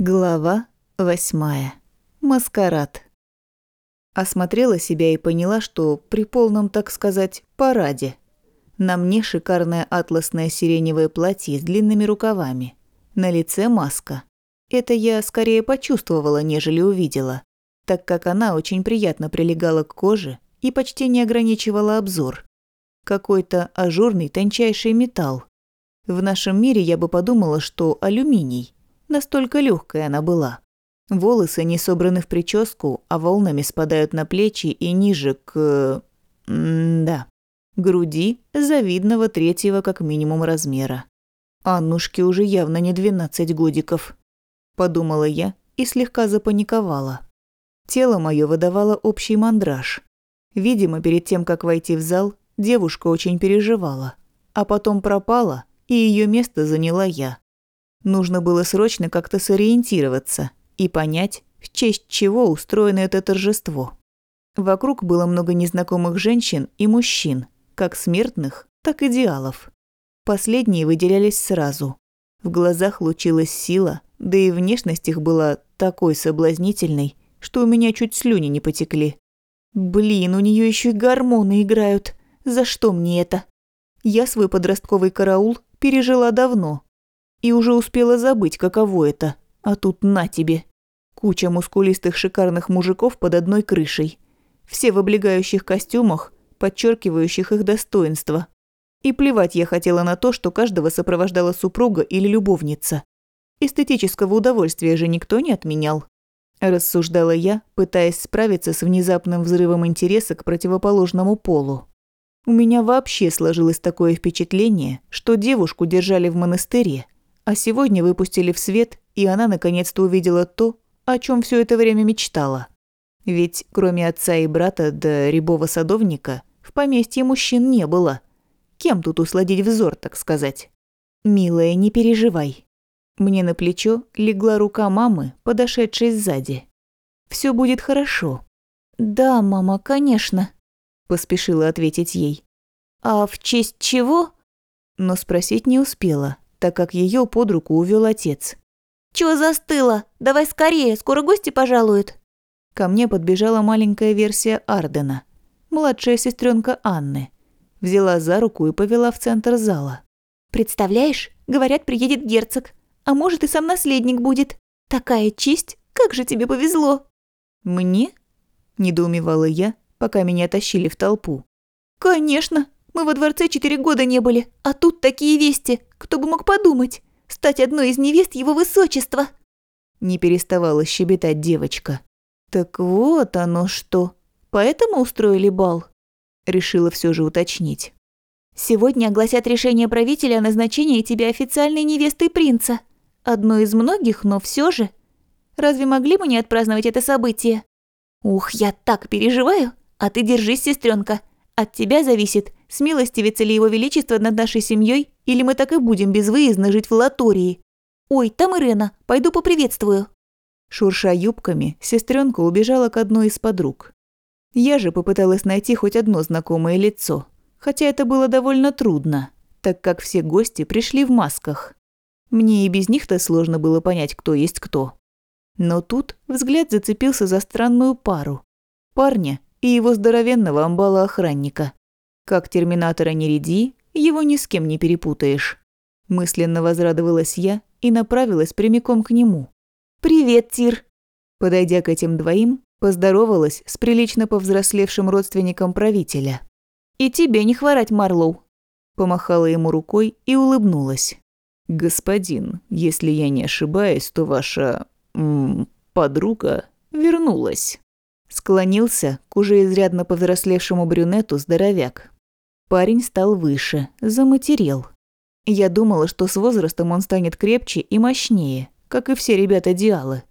Глава восьмая. Маскарад. Осмотрела себя и поняла, что при полном, так сказать, параде. На мне шикарное атласное сиреневое платье с длинными рукавами. На лице маска. Это я скорее почувствовала, нежели увидела, так как она очень приятно прилегала к коже и почти не ограничивала обзор. Какой-то ажурный тончайший металл. В нашем мире я бы подумала, что алюминий – Настолько легкая она была. Волосы не собраны в прическу, а волнами спадают на плечи и ниже к... М да. Груди завидного третьего как минимум размера. Аннушке уже явно не 12 годиков. Подумала я и слегка запаниковала. Тело мое выдавало общий мандраж. Видимо, перед тем, как войти в зал, девушка очень переживала. А потом пропала, и ее место заняла я. Нужно было срочно как-то сориентироваться и понять, в честь чего устроено это торжество. Вокруг было много незнакомых женщин и мужчин, как смертных, так и идеалов. Последние выделялись сразу. В глазах лучилась сила, да и внешность их была такой соблазнительной, что у меня чуть слюни не потекли. Блин, у нее еще и гормоны играют. За что мне это? Я свой подростковый караул пережила давно, и уже успела забыть, каково это. А тут на тебе. Куча мускулистых шикарных мужиков под одной крышей. Все в облегающих костюмах, подчеркивающих их достоинство. И плевать я хотела на то, что каждого сопровождала супруга или любовница. Эстетического удовольствия же никто не отменял. Рассуждала я, пытаясь справиться с внезапным взрывом интереса к противоположному полу. У меня вообще сложилось такое впечатление, что девушку держали в монастыре – а сегодня выпустили в свет, и она наконец-то увидела то, о чем все это время мечтала. Ведь кроме отца и брата да рябого садовника, в поместье мужчин не было. Кем тут усладить взор, так сказать? «Милая, не переживай». Мне на плечо легла рука мамы, подошедшей сзади. Все будет хорошо». «Да, мама, конечно», – поспешила ответить ей. «А в честь чего?» Но спросить не успела, так как ее под руку увел отец. «Чего застыла? Давай скорее, скоро гости пожалуют». Ко мне подбежала маленькая версия Ардена, младшая сестренка Анны. Взяла за руку и повела в центр зала. «Представляешь, говорят, приедет герцог, а может и сам наследник будет. Такая честь, как же тебе повезло!» «Мне?» – недоумевала я, пока меня тащили в толпу. «Конечно, мы во дворце четыре года не были, а тут такие вести. Кто бы мог подумать? Стать одной из невест его высочества!» Не переставала щебетать девочка. «Так вот оно что. Поэтому устроили бал?» Решила все же уточнить. «Сегодня огласят решение правителя о назначении тебя официальной невестой принца. Одно из многих, но все же. Разве могли мы не отпраздновать это событие? Ух, я так переживаю. А ты держись, сестренка. От тебя зависит, смилостивится ли его величество над нашей семьей, или мы так и будем безвыездно жить в Латории. Ой, там Ирена, пойду поприветствую». Шурша юбками, сестренка убежала к одной из подруг. Я же попыталась найти хоть одно знакомое лицо, хотя это было довольно трудно, так как все гости пришли в масках. Мне и без них-то сложно было понять, кто есть кто. Но тут взгляд зацепился за странную пару. Парня и его здоровенного амбала-охранника. Как терминатора не ряди, его ни с кем не перепутаешь. Мысленно возрадовалась я и направилась прямиком к нему. «Привет, Тир!» Подойдя к этим двоим, поздоровалась с прилично повзрослевшим родственником правителя. «И тебе не хворать, Марлоу!» Помахала ему рукой и улыбнулась. «Господин, если я не ошибаюсь, то ваша... М подруга вернулась». Склонился к уже изрядно повзрослевшему брюнету здоровяк. Парень стал выше, заматерел. Я думала, что с возрастом он станет крепче и мощнее, как и все ребята-диалы.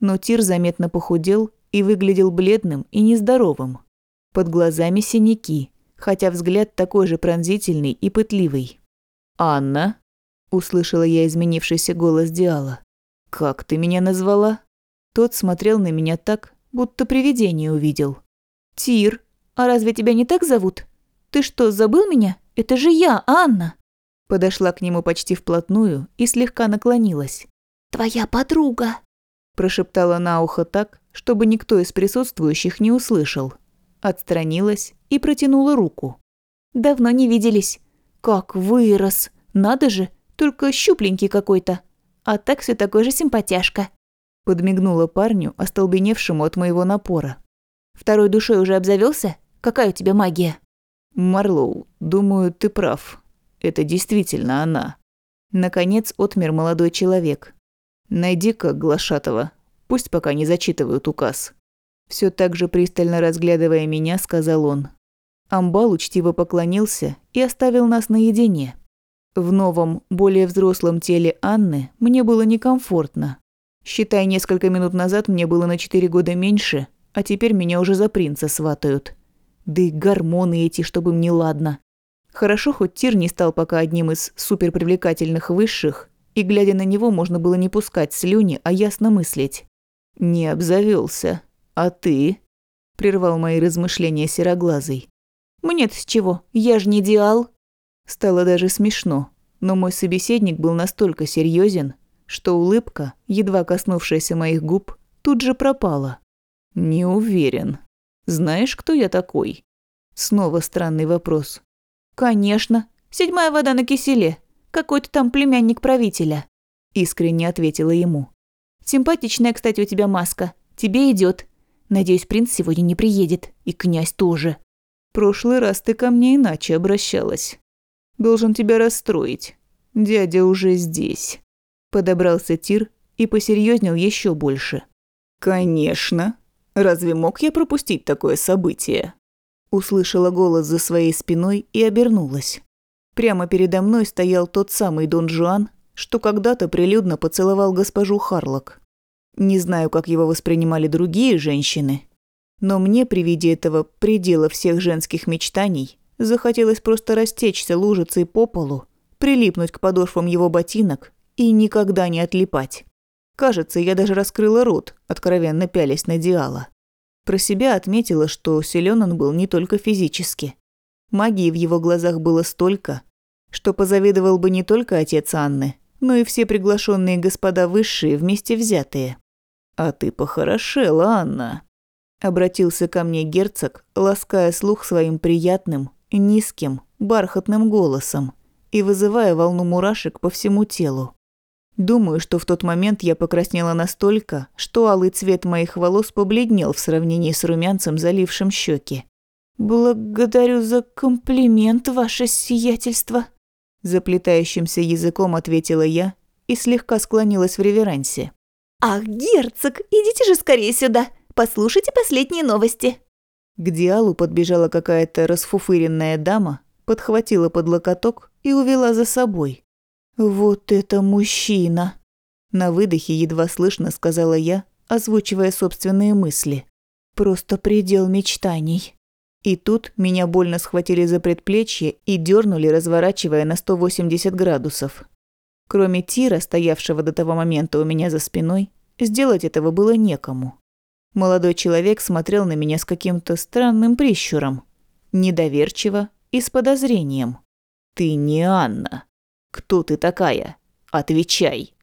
Но Тир заметно похудел и выглядел бледным и нездоровым. Под глазами синяки, хотя взгляд такой же пронзительный и пытливый. «Анна?» – услышала я изменившийся голос Диала. «Как ты меня назвала?» Тот смотрел на меня так, будто привидение увидел. «Тир, а разве тебя не так зовут? Ты что, забыл меня? Это же я, Анна!» Подошла к нему почти вплотную и слегка наклонилась. «Твоя подруга!» Прошептала на ухо так, чтобы никто из присутствующих не услышал. Отстранилась и протянула руку. «Давно не виделись. Как вырос. Надо же, только щупленький какой-то. А так все такой же симпатяшка». Подмигнула парню, остолбеневшему от моего напора. «Второй душой уже обзавелся? Какая у тебя магия?» «Марлоу, думаю, ты прав. Это действительно она». Наконец отмер молодой человек. «Найди-ка Глашатова. Пусть пока не зачитывают указ». Все так же пристально разглядывая меня, сказал он. Амбал учтиво поклонился и оставил нас наедине. В новом, более взрослом теле Анны мне было некомфортно. Считай, несколько минут назад мне было на четыре года меньше, а теперь меня уже за принца сватают. Да и гормоны эти, чтобы мне ладно. Хорошо, хоть Тир не стал пока одним из суперпривлекательных высших, и, глядя на него, можно было не пускать слюни, а ясно мыслить. «Не обзавелся. А ты?» – прервал мои размышления сероглазый. «Мне-то с чего? Я же не идеал». Стало даже смешно, но мой собеседник был настолько серьезен, что улыбка, едва коснувшаяся моих губ, тут же пропала. «Не уверен. Знаешь, кто я такой?» Снова странный вопрос. «Конечно. Седьмая вода на киселе. Какой-то там племянник правителя», – искренне ответила ему. «Симпатичная, кстати, у тебя маска. Тебе идет. Надеюсь, принц сегодня не приедет. И князь тоже». «Прошлый раз ты ко мне иначе обращалась. Должен тебя расстроить. Дядя уже здесь». Подобрался Тир и посерьезнел еще больше. «Конечно. Разве мог я пропустить такое событие?» Услышала голос за своей спиной и обернулась. Прямо передо мной стоял тот самый Дон Жуан, что когда-то прилюдно поцеловал госпожу Харлок. Не знаю, как его воспринимали другие женщины, но мне при виде этого предела всех женских мечтаний захотелось просто растечься лужицей по полу, прилипнуть к подошвам его ботинок и никогда не отлипать. Кажется, я даже раскрыла рот, откровенно пялясь на Диала. Про себя отметила, что силен он был не только физически. Магии в его глазах было столько, что позавидовал бы не только отец Анны, но и все приглашенные господа высшие вместе взятые. «А ты похорошела, Анна», – обратился ко мне герцог, лаская слух своим приятным, низким, бархатным голосом и вызывая волну мурашек по всему телу. Думаю, что в тот момент я покраснела настолько, что алый цвет моих волос побледнел в сравнении с румянцем, залившим щеки. «Благодарю за комплимент, ваше сиятельство», – заплетающимся языком ответила я и слегка склонилась в реверансе. «Ах, герцог, идите же скорее сюда, послушайте последние новости». К Диалу подбежала какая-то расфуфыренная дама, подхватила под локоток и увела за собой. «Вот это мужчина!» На выдохе едва слышно сказала я, озвучивая собственные мысли. «Просто предел мечтаний». И тут меня больно схватили за предплечье и дернули, разворачивая на 180 градусов. Кроме Тира, стоявшего до того момента у меня за спиной, сделать этого было некому. Молодой человек смотрел на меня с каким-то странным прищуром. Недоверчиво и с подозрением. «Ты не Анна. Кто ты такая? Отвечай!»